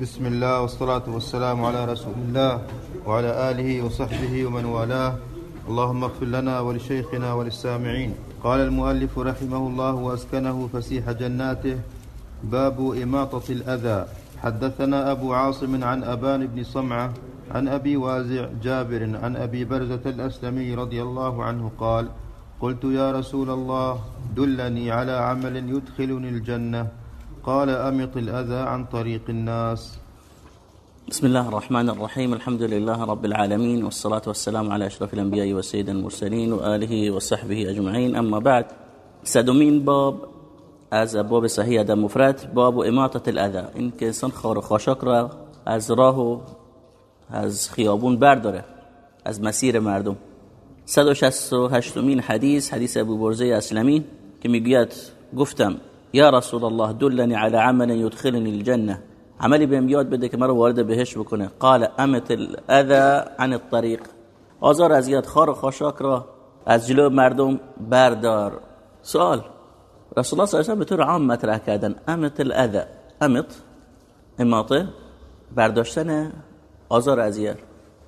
بسم الله والصلاة والسلام على رسول الله وعلى آله وصحبه ومن والاه. اللهم اغفر لنا ولشيخنا وللسامعين. قال المؤلف رحمه الله وأسكنه فسيح جناته. باب إماطة الأذى. حدثنا أبو عاصم عن أبان بن صمعة عن أبي وازع جابر عن أبي برزة الأسلمي رضي الله عنه قال قلت يا رسول الله دلني على عمل يدخلني الجنة. قال أمط الأذى عن طريق الناس. بسم الله الرحمن الرحيم. الحمد لله رب العالمين والصلاة والسلام على أشرف الأنبياء والسيد المرسلين وآله وصحبه أجمعين. أما بعد سدومين باب؟ از باب صحیح ادب مفرد. باب اماطة الأذى. این که انسان خار و خاشاک را از راه و از خیابون برداره از مسیر مردم. 168 مین حدیث حدیث ابو برزه اسلمی که میگوید گفتم یا رسول الله دلنی على عمل يدخلني الجنه عملی بهم یاد بده که مرا وارد بهش بکنه قال امت الاذى عن الطريق آزار اذیت خار و خاشاک را از جلو مردم بردار سوال رسول الله صلی الله علیه و به طور عام مطرح کردن امت الاذى امت اماطه برداشتن آزار اذیت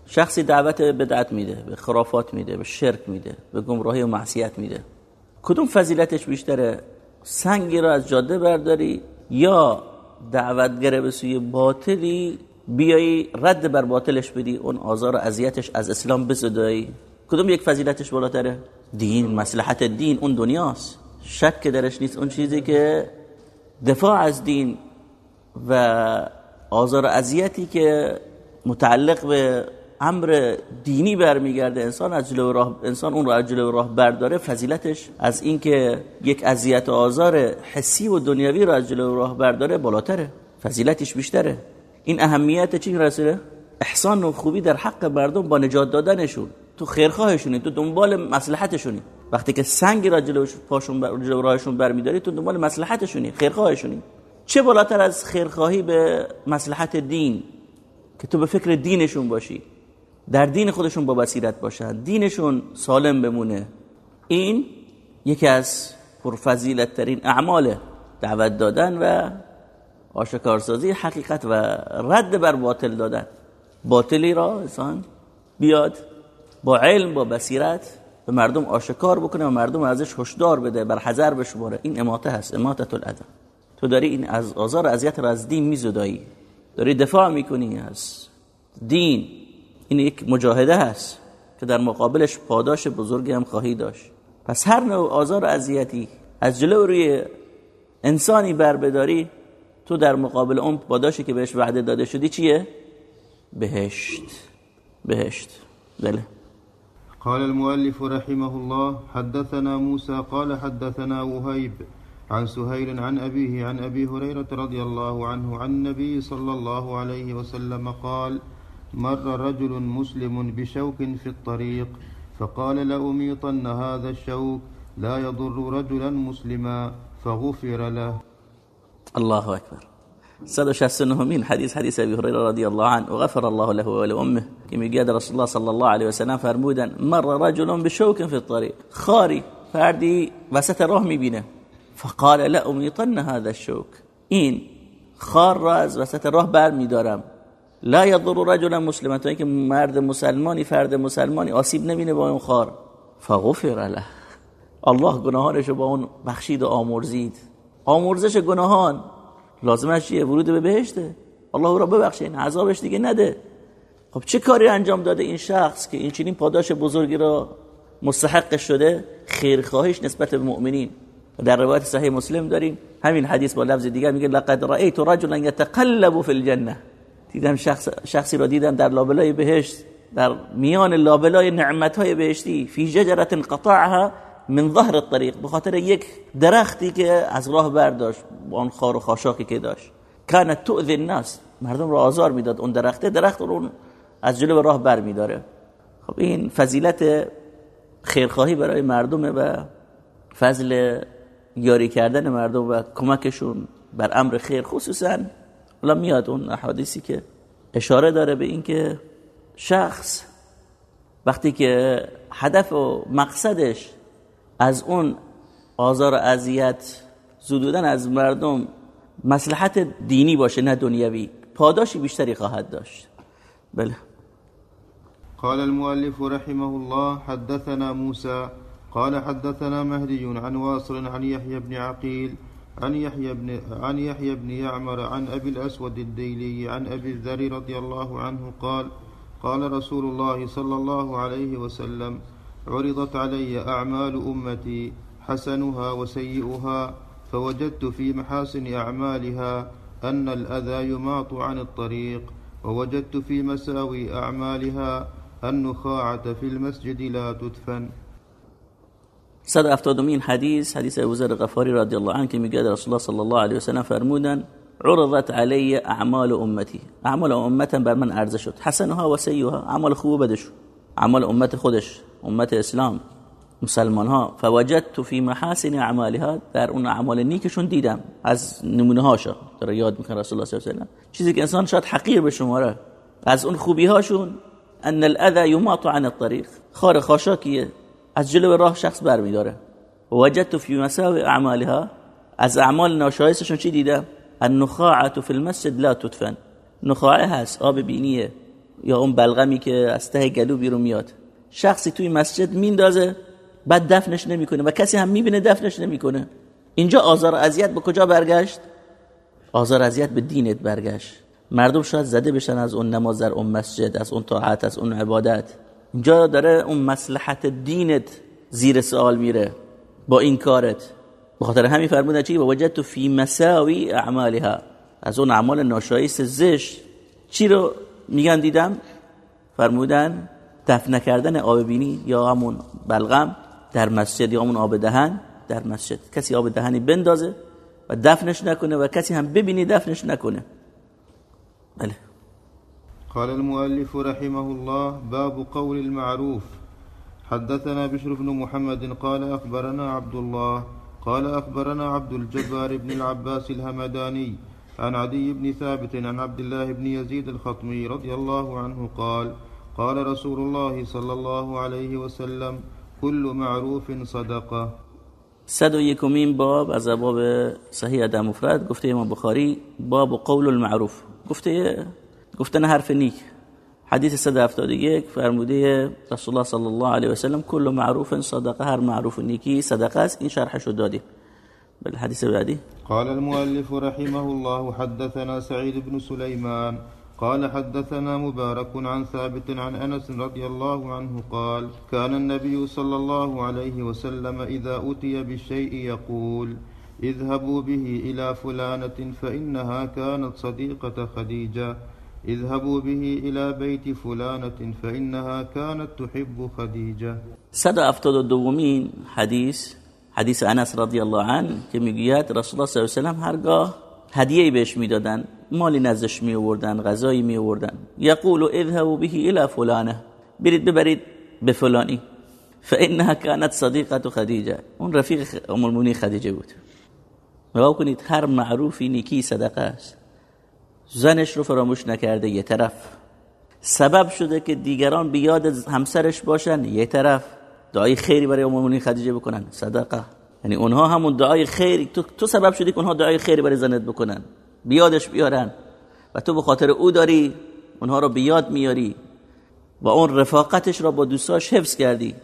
شخصی دعوت بدعت میده به خرافات میده به شرک میده به گمراهی و معصیت میده کدوم فضیلتش بیشتره سنگی را از جاده برداری یا دعوتگره به سوی باطلی بیایی رد بر باطلش بدی اون آزار و اذیتش از اسلام بزدایی. کدوم یک فضیلتش بالاتره؟ دین مصلحت دین اون دنیاست. شک درش نیست اون چیزی که دفاع از دین و آزار و اذیتی که متعلق به امر دینی برمیگرده. انسان از جلو راه انسان اون رو از جلو راه برداره فضیلتش از اینکه یک اذیت و آزار حسی و دنیوی رو از جلو راه برداره بالاتره. فضیلتش بیشتره. این اهمیت چی رسوله احسان و خوبی در حق مردم با نجات دادنشون. تو خیرخواهشونی تو دنبال مصلحتشونی. وقتی که سنگ را جلو پاشون بر جلو راهشون برمیداری تو دنبال مصلحتشونی خیرخواهشونی. چه بالاتر از خیرخواهی به مصلحت دین؟ که تو به فکر دینشون باشی. در دین خودشون با بصیرت باشن. دینشون سالم بمونه. این یکی از پرفضیلت ترین اعمال دعوت دادن و آشکارسازی حقیقت و رد بر باطل دادن. باطلی را انسان بیاد با علم با بصیرت به مردم آشکار بکنه و مردم ازش هشدار بده بر حذر بشماره. این اماته هست اماتت الاذى تو داری این از آزار اذیت را از دین میزدایی. داری دفاع می‌کنی از دین. این یک مجاهده هست که در مقابلش پاداش بزرگی هم خواهی داشت. پس هر نوع آزار و اذیتی از جلو روی انسانی بر بداری تو در مقابل اون پاداشی که بهش وعده داده شدی چیه؟ بهشت. بهشت. بله. قال المؤلف رحمه الله حدثنا موسى قال حدثنا وهيب عن سهيل عن أبيه عن أبي هريرة رضي الله عنه عن النبي صلى الله عليه وسلم قال مر رجل مسلم بشوك في الطريق فقال لأميطن هذا الشوك لا يضر رجلا مسلما فغفر له. الله أكبر. 169 مين حديث حديث أبي هريرة رضي الله عنه وغفر الله له ولأمه. كما قال رسول الله صلى الله عليه وسلم فرمودا مر رجل بشوك في الطريق خاري فردي وسط راه فقال لا أميطن هذا الشوك این خار را از وسط راه بر لا يضر رجلا مسلما تو اینکه مرد مسلمانی فرد مسلمانی آسیب نبینه با اون خار. فغفر له. الله گناهانش رو با اون بخشید و آمرزید. آمرزش گناهان لازمش چیه؟ ورود به بهشته الله او را ببخشه این عذابش دیگه نده. خب چه کاری انجام داده این شخص که این چنین پاداش بزرگی را مستحق شده؟ خیرخواهیش نسبت به مؤمنین. در روایت صحیح مسلم داریم. همین حدیث با لفظ دیگه میگه لقد رأيت رجلا يتقلب في الجنه دیدم شخص شخصی را دیدم در لابلای بهشت در میان لابلای نعمتهای بهشتی فی ججره قطعها من ظهر الطريق به خاطر یک درختی که از راه برداشت با اون خار و خاشاکی که داشت. كانت تؤذي الناس مردم را آزار می‌داد اون درخته درخت رو از جلو راه بر میداره. خب این فضیلت خیرخواهی برای مردمه و فضل یاری کردن مردم و کمکشون بر امر خیر خصوصا حالا میاد اون احادیثی که اشاره داره به اینکه شخص وقتی که هدف و مقصدش از اون آزار و اذیت زدودن از مردم مصلحت دینی باشه نه دنیوی پاداشی بیشتری خواهد داشت. بله. قال المؤلف رحمه الله حدثنا موسى قال حدثنا مهدي عن واصل عن يحيى بن عقيل عن يحيى بن عن يحيى بن يعمر عن أبي الأسود الديلي عن أبي الذر رضي الله عنه قال قال رسول الله صلى الله عليه وسلم عرضت علي أعمال أمتي حسنها وسيئها فوجدت في محاسن أعمالها أن الأذى يماط عن الطريق ووجدت في مساوي أعمالها النخاعه في المسجد لا تدفن. صد افتادمین حدیث حدیث ابو ذر غفاری رضی الله عنه میگه رسول الله صلی الله علیه و سلم فرمودن عرضت علی اعمال امتی اعمال امتم بر من عرضه شد حسنها و سیئها اعمال خوب بدش اعمال امت خودش امت اسلام مسلمان ها فوجدت فی محاسن اعمالها در اون اعمال نیکشون دیدم از نمونه هاشا در یاد میکنه رسول الله صلی الله علیه و چیزی که انسان شاید حقیر به شماره از اون خوبی هاشون ان الاذى يماط عن الطريق خار خاشاکیه از جلو راه شخص برمیداره. وجدت فی مساوی اعمالها. از اعمال ناشایستشون چی دیدم النخاعه فی المسجد لا تدفن. نخاعه هست آب بینیه. یا اون بلغمی که از ته گلو بیرون میاد. شخصی توی مسجد میندازه بعد دفنش نمی‌کنه و کسی هم می‌بینه دفنش نمی‌کنه. اینجا آزار اذیت به کجا برگشت؟ آزار اذیت به دینت برگشت. مردم شاید زده بشن از اون نماز در اون مسجد از اون طاعت از اون عبادت. اینجا داره اون مصلحت دینت زیر سوال میره با این کارت. بخاطر همین فرمودن چی؟ وجدت فی مساوی اعمالها. از اون اعمال ناشایست زشت. چی رو میگن دیدم؟ فرمودن دفن کردن آب بینی یا همون بلغم در مسجد یا همون آب دهن در مسجد. کسی آب دهنی بندازه و دفنش نکنه و کسی هم ببینی دفنش نکنه. بله. قال المؤلف رحمه الله باب قول المعروف. حدثنا بشر بن محمد قال أخبرنا عبد الله قال أخبرنا عبد الجبار بن العباس الهمداني عن عدي بن ثابت عن عبد الله بن يزيد الخطمي رضي الله عنه قال قال رسول الله صلى الله عليه وسلم كل معروف صدقة. صد و یکمین باب از باب صحیح آدم مفرد گفته امام بخاری باب قول المعروف. گفته گفتن حرف نیک حدیث 171 فرموده رسول الله صلی الله علیه و سلم کل معروف صدقه هر معروف نیکی صدقه است این شرحش رو دادیم بالحديث بعدي. قال المؤلف رحمه الله حدثنا سعيد بن سليمان. قال حدثنا مبارك عن ثابت عن أنس رضي الله عنه قال كان النبي صلى الله عليه وسلم إذا اتي بالشيء يقول اذهبوا به إلى فلانة فإنها كانت صديقة خديجة. اذهبوا به إلى بيت فلانة فإنها كانت تحب خديجة. صد افتاد دومین حدیث حدیث انس رضی الله عنه که میگوید رسول الله صلی الله علیه و سلم هدیه‌ای بهش میدادن مالی نزدش می آوردن آوردن یقول اذهبوا به إلى فلانه برید ببرید به فلانی فانها كانت صديقه خدیجه اون رفیق ام المؤمنین خدیجه بود نگاه کنید هر معروفی نیکی صدقه است زنش رو فراموش نکرده یه طرف. سبب شده که دیگران بیاد همسرش باشن یه طرف. دعای خیری برای ام خدیجه بکنن صدقه. یعنی اونها همون دعای خیری. تو, تو سبب شدی که اونها دعای خیری برای زنت بکنن. بیادش بیارن. و تو به خاطر او داری اونها رو بیاد میاری. و اون رفاقتش را با دوستاش حفظ کردی.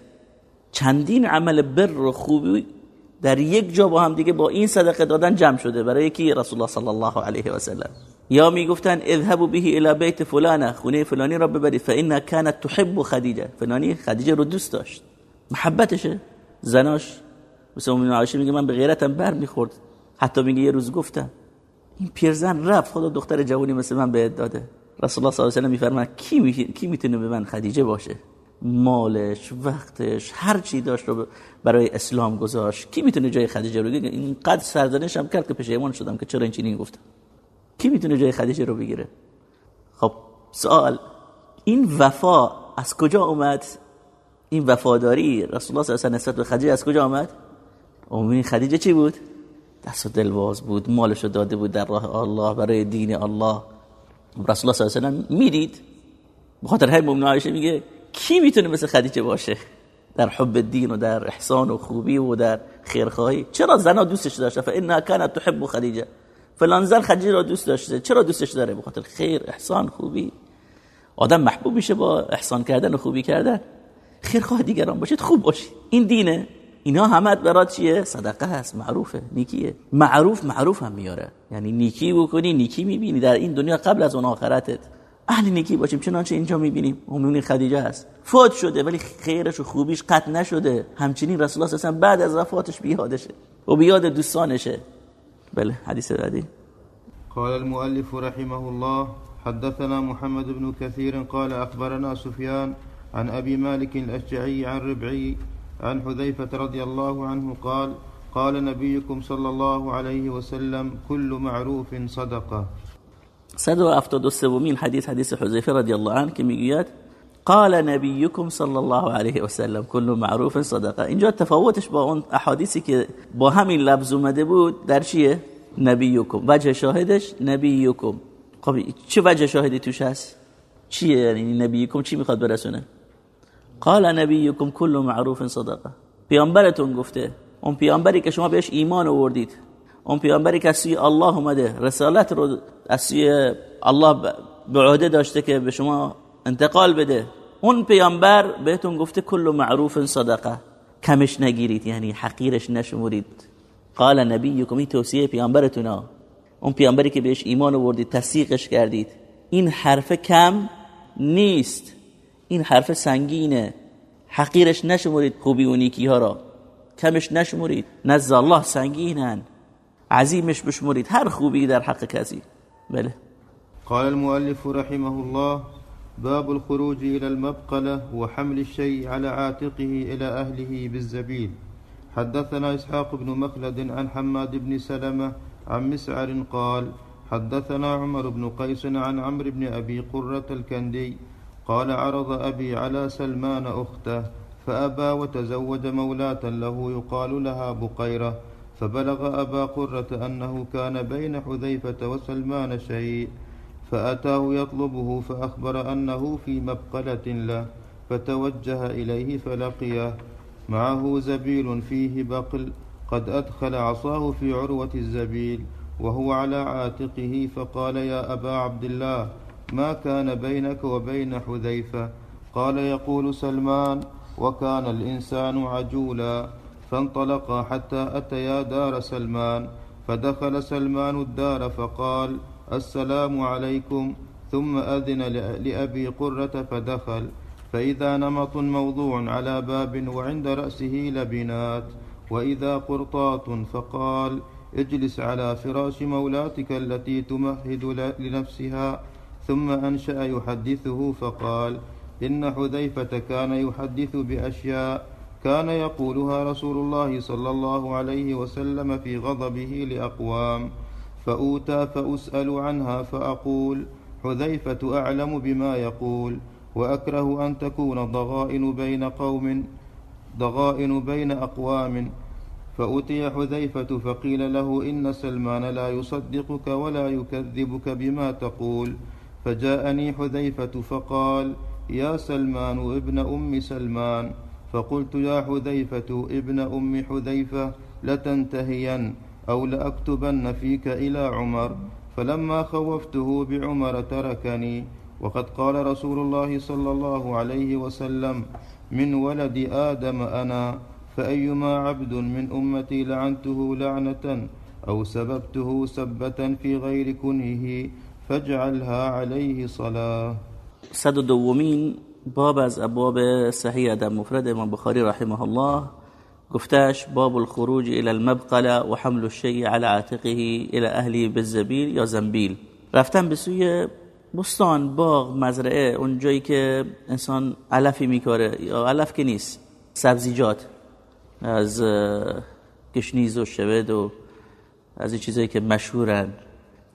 چندین عمل بر و خوبی در یک جا با هم دیگه با این صدقه دادن جمع شده. برای یکی رسول الله صلی الله علیه و سلم. یا می‌گفتن اذهبوا به الى بیت فلانه خونه فلانی را ببرید فإنها كانت تحب خدیجه. فلانی خدیجه رو دوست داشت. محبتشه زناش. مثل امین عایشه میگه من به غیرتم بر می‌خورد. حتی میگه یه روز گفتم این پیرزن رفت خدا دختر جوانی مثل من بهت داده. رسول الله صلی الله علیه و میفرماد کی. کی می‌تونه به من خدیجه باشه؟ مالش وقتش هر چی داشت رو برای اسلام گذاشت. کی می‌تونه جای خدیجه رو بگیره اینقدر سرزنشم کرد که پشیمان شدم که چرا این چنین گفتم. کی می‌تونه جای خدیجه رو بگیره؟ خب سوال این وفا از کجا اومد؟ این وفاداری رسول الله صلی الله علیه و نسبت به خدیجه از کجا آمد امین خدیجه چی بود؟ دست و دلواز بود مالش رو داده بود در راه الله برای دین الله. رسول الله صلی الله علیه و می‌دید. بخاطر همین مؤمن عایشه میگه کی می‌تونه مثل خدیجه باشه؟ در حب دین و در احسان و خوبی و در خیرخواهی. چرا زنا دوستش داشته؟ فانها كانت تحب خدیجه. فلان زن خدیجه را دوست داشته چرا دوستش داره؟ بخاطر خیر احسان خوبی. آدم محبوب میشه با احسان کردن و خوبی کردن. خیرخواه دیگران باشید خوب باشید. این دینه. اینا همه برات چیه؟ صدقه هست معروفه نیکیه. معروف معروف هم میاره. یعنی نیکی بکنی نیکی می‌بینی. در این دنیا قبل از اون آخرتت. اهل نیکی باشیم چنانچه اینجا می‌بینیم. امیون خدیجه هست. فوت شده ولی خیرش و خوبیش قطع نشده. همچنین رسول الله بعد از وفاتش بیادشه. و بیاد دوستانشه. بله حدیث بعدی قال المؤلف رحمه الله حدثنا محمد بن كثير قال أخبرنا سفيان عن أبي مالك الأشجعي عن ربعي عن حذيفة رضي الله عنه قال قال نبيكم صلى الله عليه وسلم كل معروف صدقة. صد و افتاد و سومین حدیث حدیث حذیفه رضی الله عنه که میگوید قال نبیکم صلی الله علیه و سلم کل معروف صدقه. اینجا تفاوتش با اون احادیثی که با همین لفظ اومده بود در چیه؟ نبیکم. وجه شاهدش نبیکم. خب چه وجه شاهدی توش هست؟ چیه؟ یعنی نبیکم چی می‌خواد برسونه؟ قال نبیکم کل معروف صدقه. پیامبرتون گفته اون پیامبری که شما بهش ایمان آوردید اون پیامبری که از الله اومده رسالت رو از الله به عهده داشته که به شما انتقال بده. اون پیامبر بهتون گفته کل معروف صدقه. کمش نگیرید یعنی حقیرش نشمرید. قال نبیکم این توصیه پیامبرتون اون پیامبری که بهش ایمان آوردید تصدیقش کردید. این حرف کم نیست. این حرف سنگینه. حقیرش نشمرید خوبی و نیکی ها را. کمش نشمرید. نزد الله سنگینن. عظیمش بشمرید. هر خوبی در حق کسی. بله. قال المؤلف رحمه الله باب الخروج إلى المبقلة وحمل الشيء على عاتقه إلى أهله بالزبيل. حدثنا إسحاق بن مخلد عن حماد بن سلمة عن مسعر قال حدثنا عمر بن قيس عن عمرو بن أبي قرة الكندي قال عرض أبي على سلمان أخته فأبى وتزوج مولاة له يقال لها بقيرة فبلغ أبا قرة أنه كان بين حذيفة وسلمان شيء. فأتاه يطلبه فأخبر أنه في مبقلة له فتوجه إليه فلقيه. معه زبيل فيه بقل قد أدخل عصاه في عروة الزبيل وهو على عاتقه فقال يا أبا عبد الله ما كان بينك وبين حذيفة؟ قال يقول سلمان وكان الإنسان عجولا. فانطلقا حتى أتيا دار سلمان فدخل سلمان الدار فقال السلام عليكم. ثم أذن لأبي قرة فدخل. فإذا نمط موضوع على باب وعند رأسه لبنات. وإذا قرطات فقال اجلس على فراش مولاتك التي تمهد لنفسها. ثم أنشأ يحدثه فقال إن حذيفة كان يحدث بأشياء. كان يقولها رسول الله صلى الله عليه وسلم في غضبه لأقوام. فأوتى فأسأل عنها فأقول حذيفة أعلم بما يقول وأكره أن تكون ضغائن بين قوم ضغائن بين أقوام. فأتي حذيفة فقيل له إن سلمان لا يصدقك ولا يكذبك بما تقول. فجاءني حذيفة فقال يا سلمان ابن أم سلمان. فقلت يا حذيفة ابن أم حذيفة لتنتهين. أو لأكتبن فيك إلى عمر فلما خوفته بعمر تركني. وقد قال رسول الله صلى الله عليه وسلم من ولد آدم أنا فأيما عبد من أمتي لعنته لعنة أو سببته سبة في غير كنهه فاجعلها عليه صلاة. صد دومين باب از ابواب صحیح ادب مفرد امام بخاری رحمه الله. گفتش باب الخروج الى المبقله و حمل على عاتقه الى اهلی بالزبیل یا زنبیل. رفتن به سوی بستان باغ مزرعه اونجایی که انسان علفی میکاره یا علف که نیست سبزیجات از گشنیز و شود و از این چیزایی که مشهورن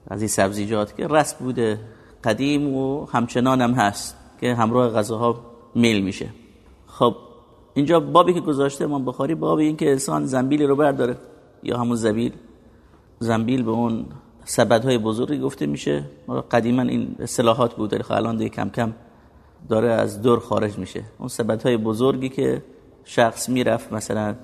از این سبزیجات که رسم بوده قدیم و همچنان هم هست که همراه غذاها میل میشه. خب اینجا بابی که گذاشته امام بخاری باب این که انسان زنبیلی رو برداره یا همون زبیل. زنبیل به اون های بزرگی گفته میشه. قدیما این اصطلاحات بود خب الان دیگه کم کم داره از دور خارج میشه. اون های بزرگی که شخص می‌رفت مثلا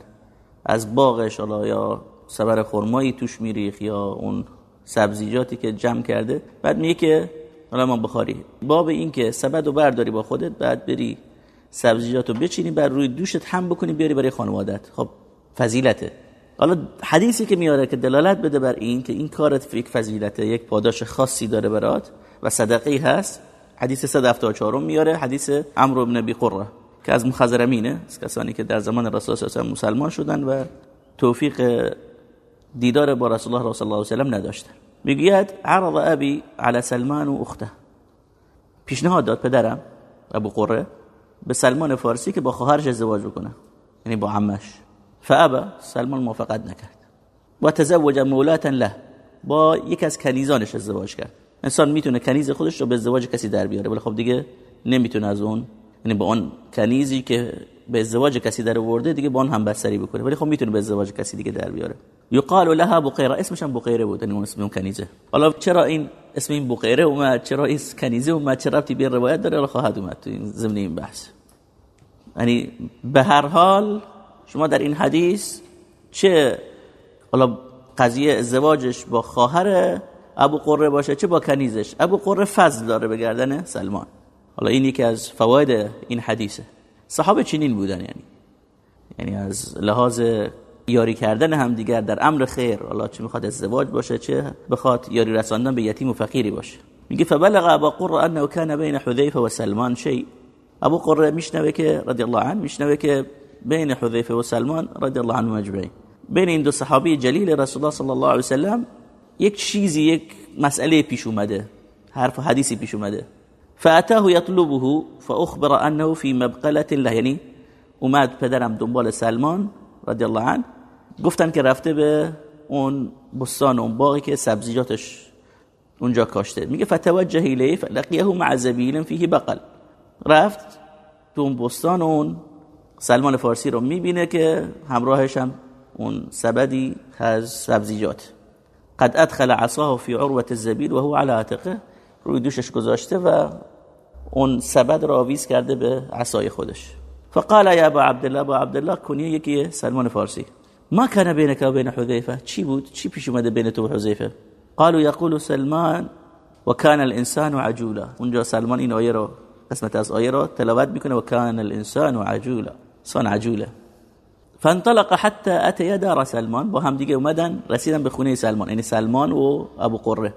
از باغش یا سبر خرمایی توش میریخ یا اون سبزیجاتی که جمع کرده. بعد میگه که حالا ما بخاری باب این که سبد و برداری با خودت بعد بری سبزیجاتو بچینی بر روی دوشت هم بکنی بیاری برای خانوادت. خب فضیلته. حالا حدیثی که میاره که دلالت بده بر این که این کارت یک فضیلته یک پاداش خاصی داره برات و صدقه هست. حدیث 174 میاره حدیث عمرو بن ابی قره که از مخزرمینه از کسانی که در زمان رسول الله مسلمان شدن و توفیق دیدار با رسول الله صلی الله علیه و سلم نداشتن. می‌گوید عرض ابی على سلمان و اخته. پیشنهاد داد پدرم ابو قره. به سلمان فارسی که با خواهرش ازدواج بکنه. یعنی با عمش. فابا سلمان موافقت نکرد. و تزوج مولاتا له. با یک از کنیزانش ازدواج کرد. انسان می‌تونه کنیز خودش رو به ازدواج کسی در بیاره ولی خب دیگه نمی‌تونه از اون یعنی با اون کنیزی که به ازدواج کسی در آورده دیگه با اون هم بستری بکنه. ولی خب می‌تونه به ازدواج کسی دیگه در بیاره. یقال لها بقیره اسمش هم بقیره بود. یعنی اسم اون کنیزه حالا چرا این اسم این بقیره اومد چرا این کنیزه اومد چرا ربطی به روایت داره؟ خواهد اومد تو این ضمن این بحث. یعنی به هر حال شما در این حدیث چه حالا قضیه ازدواجش با خواهر ابو قره باشه چه با کنیزش؟ ابو قره فضل داره به گردن سلمان. حالا این یکی از فواید این حدیثه. صحابه چنین بودن یعنی. یعنی از لحاظ یاری کردن هم دیگر در امر خیر. حالا چه می‌خواد ازدواج باشه چه بخواد یاری رساندن به یتیم و فقیری باشه. میگه فبلغ ابو قره انه كان بین حذیفه و سلمان شيء ابو قره میشنوه که رضی الله عنه میشنوه که بین حذیفه و سلمان رضی الله عنه اجمعین بین این دو صحابی جلیل رسول الله صلی الله علیه و سلم یک چیزی یک مسئله پیش اومده حرف و حدیثی پیش اومده. فاتاه يطلبه فاخبر انه في مبقله له یعنی اومد پدرم دنبال سلمان رضی الله عنه. گفتن که رفته به اون بستان اون باقی که سبزیجاتش اونجا کاشته. میگه فتوجه الیه فلقیه مع زبیل فیه بقل. رفت تو اون بستان اون سلمان فارسی رو می‌بینه که همراهش هم اون سبدی از سبزیجات. قد ادخل عصاه فی عروه الزبیل و هو عاتقه. روی دوشش گذاشته و اون سبد را آویز کرده به عصای خودش. فقال یا ابا عبدالله ابا عبدالله کنیه یکی سلمان فارسی. ما كان بينك وبين حذيفة؟ چی بود چی پیش اومده بین تو قالوا يقول سلمان وكان الإنسان عجولا. اونجا سلمان این آیه رو قسمت از آیه رو تلاوت وكان الإنسان عجولا. سان عجولة. فانطلق حتى أتى دار سلمان. با هم دیگه اومدن رسیدن به خونه سلمان. یعنی سلمان و ابو قره.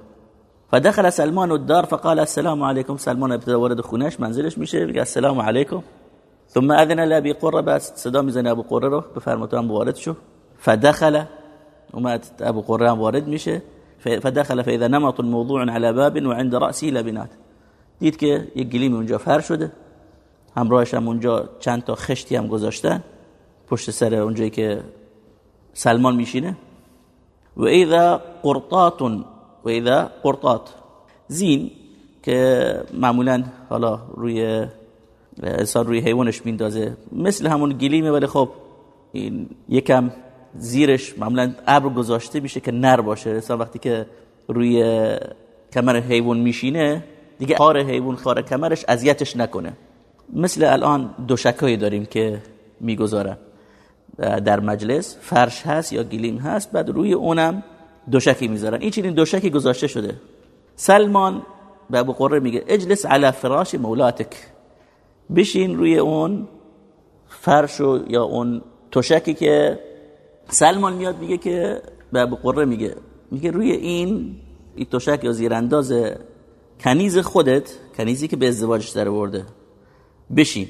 فدخل سلمان الدار فقال السلام عليكم سلمان ابتدا وارد خونش منزلش میشه. میگه السلام علیکم. ثم اذن لابي قره بعد صدا میزنه ابو قره رو. بفرمایید وارد شو. فدخل اومد ابو هم وارد میشه فدخل فاذا نمط موضوع على باب وعند راسه لبنات دید که یک گلیم اونجا فر شده. همراهش هم اونجا چند تا خشتی هم گذاشتن پشت سر اونجایی که سلمان میشینه. و اذا قرطات و اذا قرطات. زین که معمولا حالا روی انسان روی حیوانش میندازه. مثل همون گلیمه ولی خب این یکم زیرش معمولا ابر گذاشته میشه که نر باشه. انسان وقتی که روی کمر حیوان میشینه دیگه خار حیوان خار کمرش اذیتش نکنه. مثل الان دوشکایی داریم که می‌گذارن. در مجلس فرش هست یا گلیم هست بعد روی اونم دوشکی می‌ذارن. این چنین دوشکی گذاشته شده. سلمان به ابو قره میگه اجلس على فراش مولاتک. بشین روی اون فرش یا اون توشکی که سلمان میاد میگه که به قره میگه میگه روی این این توشک یا زیرانداز کنیز خودت کنیزی که به ازدواجش در برده بشین.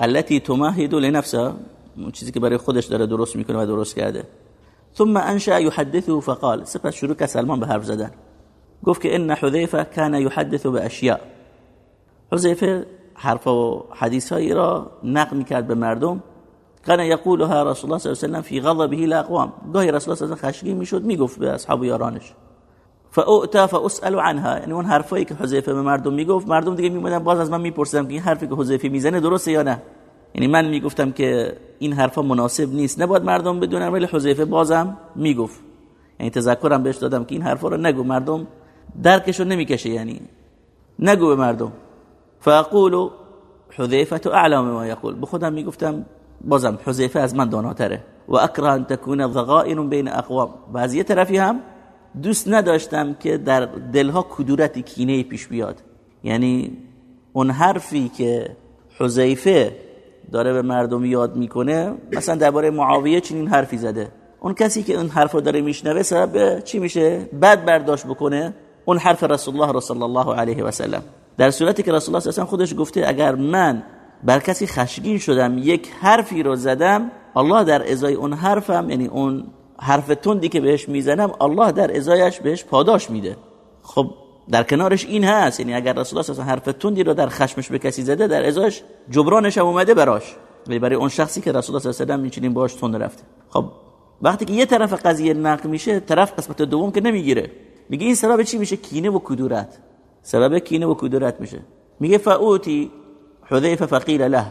التي تمهد لنفسها اون چیزی که برای خودش داره درست می‌کنه و درست کرده. ثم انشا يحدثه فقال سپس شروع که سلمان به حرف زدن. گفت که ان حذیفه كان يحدث باشیاء حذیفه حرف و حدیث هایی را نقل می‌کرد به مردم. كان يقولها رسول الله صلی الله علیه و في غضبه لاقوام گاهی رسول الله صلی الله و می‌شد می‌گفت به اصحاب یارانش فاؤتا فاسال عنها. یعنی اون حرفایی که حذیفه به مردم می‌گفت مردم دیگه میمدن باز از من میپرسیدن که این حرفی که حذیفه می‌زنه درسته یا نه؟ یعنی من می‌گفتم که این حرفا مناسب نیست. نباید مردم بدونن ولی حذیفه بازم می‌گفت. یعنی تذکرم بهش دادم که این حرفا رو نگو. مردم درکشو نمی‌کشه یعنی نگو به مردم. فاقول حذیفه اعلم ما یقول. به خودم می‌گفتم بازم حذیفه از من داناتره. و اکره ان تكون ضغائن بین اقوام. بعضی طرفی هم دوست نداشتم که در دلها کدورت کینه پیش بیاد. یعنی اون حرفی که حذیفه داره به مردم یاد می‌کنه مثلا درباره معاویه چنین حرفی زده. اون کسی که اون حرف رو داره میشنوه سبب چی میشه؟ بد برداشت بکنه اون حرف رسول الله صلی الله علیه و سلم. در صورتی که رسول الله صلی خودش گفته اگر من بر کسی خشگین شدم یک حرفی رو زدم الله در ازای اون حرفم یعنی اون حرف تندی که بهش می‌زنم الله در ازایش بهش پاداش میده. خب در کنارش این هست یعنی اگر رسول الله حرف تندی رو در خشمش به کسی زده در ازایش جبرانش هم اومده براش. ولی برای اون شخصی که رسول الله صلی الله علیه و باش تند رفته. خب وقتی که یه طرف قضیه نقل میشه طرف قسمت دوم که نمی‌گیره. میگه این سبب چی میشه؟ کینه و کدورت. سبب کینه و کدورت میشه. میگه فاوتی حذیفه فقیل له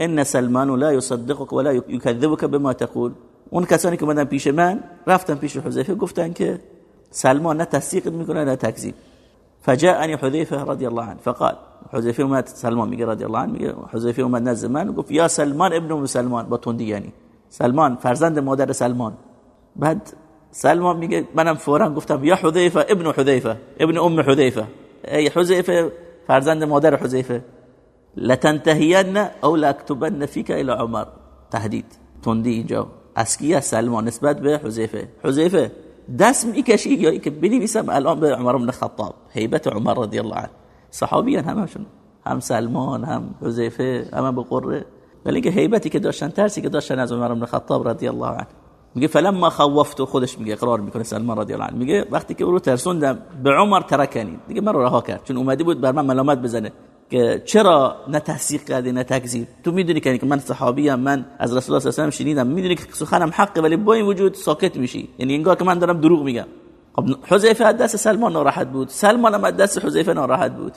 ان سلمان لا يصدقك ولا يكذبك بما تقول. اون کسانی که اومدن پیش من رفتن پیش حذیفه گفتن که سلمان نه تصدیق می‌کنه نه تکذیب. فجاءني حذيفه رضي الله عنه فقال حذيفه اومد سلمان میگه رضی الله عنه میگه حذیفه اومد نزد من گفت یا سلمان ابن ام سلمان با تندی یعنی. سلمان فرزند مادر سلمان. بعد سلمان میگه منم فورا گفتم یا حذیفه ابن حذیفه ابن ام حذیفه ای حذیفه فرزند مادر حذیفه لتنتهین او لاكتبن فيك الى عمر. تهدید. تندی اینجا. اسکی سلمان. نسبت به حذیفه. حذیفه دست می‌کشی یا که بنویسم الان به عمر بن خطاب. هیبت عمر رضی الله عنه صحابیان همشون هم سلمان هم حذیفه هم به قره. ولی که هیبتی که داشتن ترسی که داشتن از عمر بن خطاب رضی الله عنه. میگه فلما خوفت خودش میگه اقرار می‌کنه سلمان رضی الله عنه. میگه وقتی که او رو ترسوندم به عمر ترکنی دیگه من رو رها کرد. چون اومدی بود بر من ملامت بزنه. چرا نه تصدیق کردی نه تکذیب؟ تو میدونی که من صحابی ام من از رسول الله صلی الله علیه و شنیدم. میدونی که سخنم حقه ولی با این وجود ساکت میشی. یعنی انگار که من دارم دروغ میگم. خب حذیفه دست سلمان ناراحت بود. سلمان هم دست حذیفه ناراحت بود.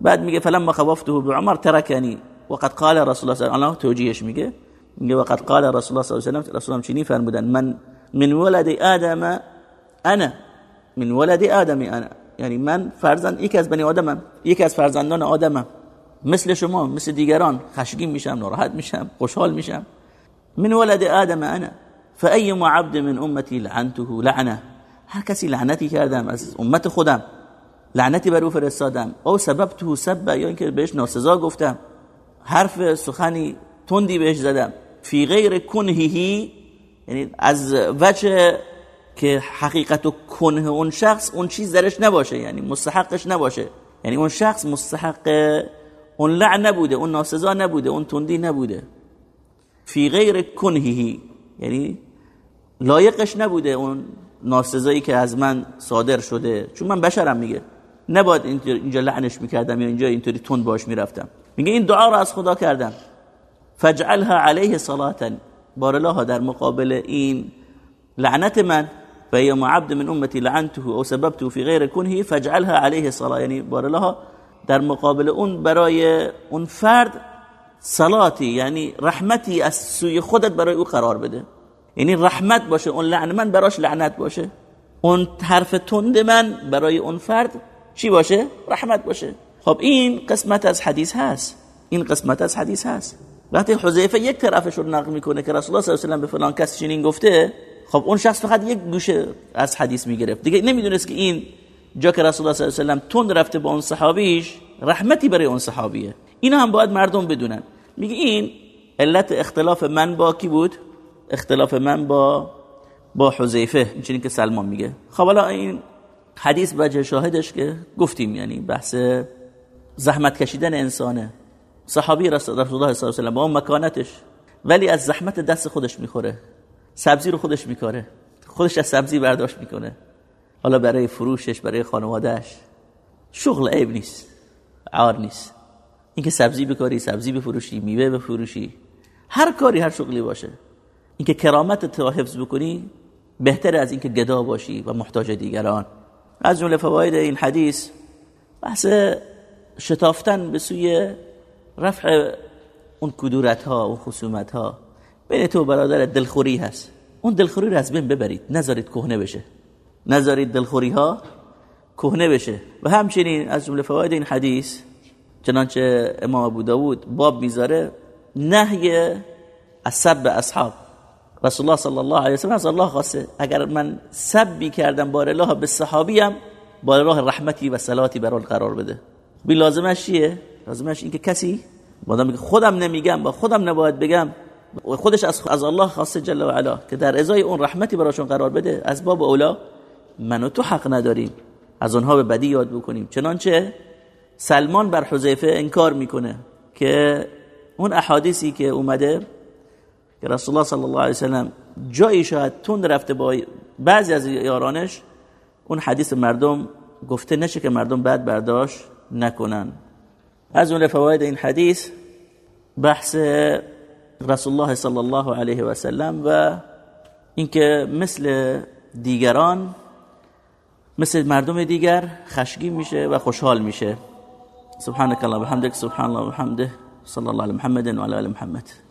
بعد میگه فلما خوفته بعمر ترکنی. وقد قال رسول الله صلی الله علیه و توجیهش میگه. میگه وقد قال رسول الله صلی الله علیه و رسول الله چنین فرمودن من من ولد آدم أنا. من ولد آدم أنا. یعنی من فرزند یکی از بنی آدمم یکی از فرزندان آدمم. مثل شما مثل دیگران. خشگین میشم ناراحت میشم خوشحال میشم. من ولد آدم انا فأي عبد من امتی لعنته لعنه. هر کسی لعنتی کردم از امت خودم. لعنتی بر او فرستادم. او سبب تو سب یا اینکه بهش ناسزا گفتم. حرف سخنی تندی بهش زدم. فی غیر کنهی یعنی از وجه که حقیقت و کنه اون شخص اون چیز درش نباشه یعنی مستحقش نباشه. یعنی اون شخص مستحق اون لعن نبوده اون ناسزا نبوده اون تندی نبوده. فی غیر کنهی یعنی لایقش نبوده اون ناسزایی که از من صادر شده. چون من بشرم میگه. نباید اینجا لعنش می‌کردم یا اینجا اینطوری تند باش می‌رفتم. میگه این دعا رو از خدا کردم. فجعلها علیه صلاتا بار در مقابل این لعنت من فهي عبد من امتی لعنته او سببته في غیر کنه فاجعلها عليه صلاه یعنی بار در مقابل اون برای اون فرد صلاتی یعنی رحمتی از سوی خودت برای او قرار بده. یعنی رحمت باشه اون لعن من براش لعنت باشه. اون حرف تند من برای اون فرد چی باشه؟ رحمت باشه. خب این قسمت از حدیث هست. این قسمت از حدیث هست. وقتی حذیفه یک طرفش رو نقل می‌کنه که رسول الله صلی الله علیه و به فلان کس چنین گفته خب اون شخص فقط یک گوشه از حدیث می‌گرفت. دیگه نمی‌دونست که این جا که رسول الله صلی الله علیه و تند رفته با اون صحابیش رحمتی برای اون صحابیه. اینا هم باید مردم بدونن. میگه این علت اختلاف من با کی بود؟ اختلاف من با با حذیفه اینچنین که سلمان میگه. خب حالا این حدیث وجه شاهدش که گفتیم یعنی بحث زحمت کشیدن انسانه. صحابی رسول الله صلی الله علیه و سلم با اون مکانتش. ولی از زحمت دست خودش می‌خوره. سبزی رو خودش میکاره. خودش از سبزی برداشت می‌کنه. حالا برای فروشش برای خانوادهش شغل عیب نیست. عار نیست. اینکه سبزی بکاری سبزی بفروشی میوه بفروشی هر کاری هر شغلی باشه. اینکه کرامت تو حفظ بکنی بهتر از اینکه گدا باشی و محتاج دیگران. از جمله فواید این حدیث بحث شتافتن به سوی رفع اون کدورت ها و خصومت ها بین تو برادر دلخوری هست. اون دلخوری رو از بین ببرید. نذارید کهنه بشه. نذارید دلخوری ها کهنه بشه. و همچنین از جمله فواید این حدیث چنانچه امام ابو داود باب می‌ذاره نهی از سب اصحاب. رسول الله صلی الله علیه و سلم الله خواسته. اگر من سبی کردم بار الله به صحابیم بار الله رحمتی و صلاتی بر قرار بده. بی لازمش چیه؟ لازمش این که کسی بادم خودم نمیگم با خودم نباید بگم خودش از از الله خواسته جل و علا که در ازای اون رحمتی براشون قرار بده از باب اولا من و تو حق نداریم. از اونها به بدی یاد بکنیم. چنانچه سلمان بر حذیفه انکار می‌کنه که اون احادیثی که اومده که رسول الله صلی الله علیه وسلم جایی شاید تون رفته با بعضی از یارانش اون حدیث مردم گفته نشه که مردم بعد برداشت نکنن. از اون فواید این حدیث بحث رسول الله صلی الله علیه و سلم و اینکه مثل دیگران مثل مردم دیگر خشگی میشه و خوشحال میشه سبحانك الله وبحمدك سبحان الله وبحمده صلى الله على محمد وعلى ال محمد